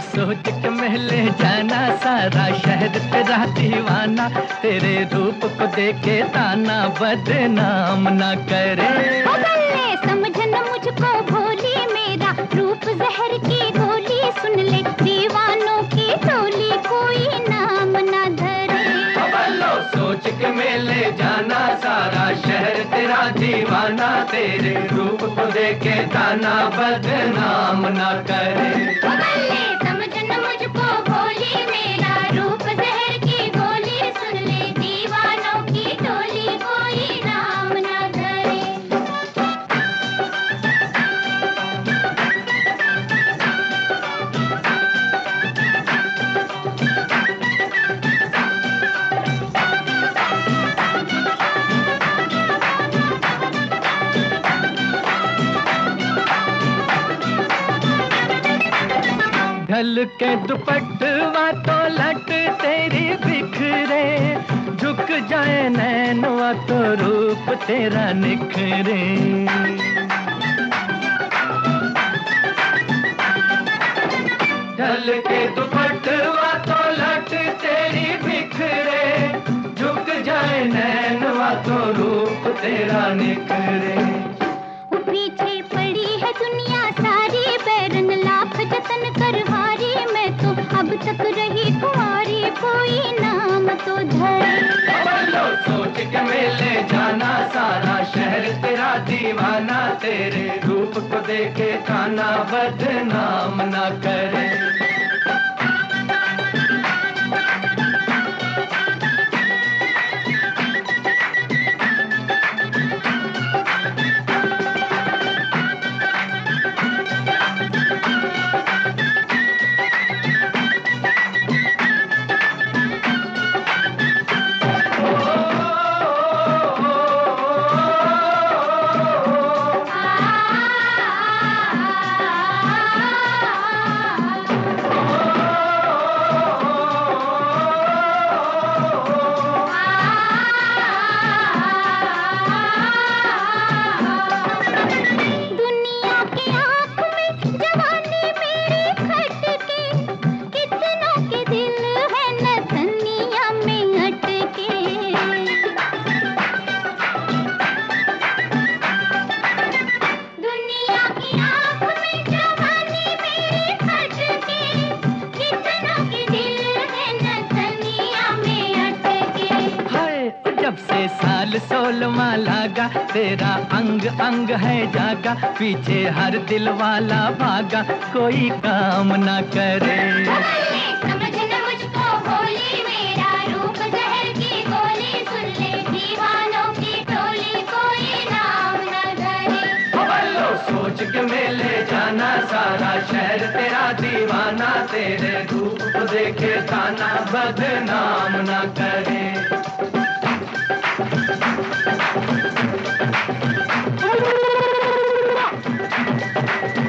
सोच के महले जाना सारा शहर तेरा दीवाना तेरे रूप को देखे ताना बदनाम ना करे। समझना मुझको भोली मेरा रूप जहर की गोली सुन ले दीवानों की टोली कोई नाम ना धरे। सोच के मेले जाना सारा शहर तेरा दीवाना तेरे रूप को देखे ताना बदनाम ना करे। ढल के दुपट्टवा तो लट तेरी बिखरे। झुक जाए नैनवा तो रूप तेरा निखरे। ढल के दुपट्टवा तो लट तेरी बिखरे। झुक जाए नैनवा तो रूप तेरा निखरे। दीवाना तेरे रूप को देखे खाना बदनाम ना करे। साल सोलवा लागा तेरा अंग अंग है जागा पीछे हर दिल वाला भागा कोई काम ना करे। समझना मुझको भोली मेरा रूप जहर की गोली सुन ले दीवानों की टोली कोई नाम न सोच के मेले जाना सारा शहर तेरा दीवाना तेरे को देखे ताना बदनाम ना करे। Thank you.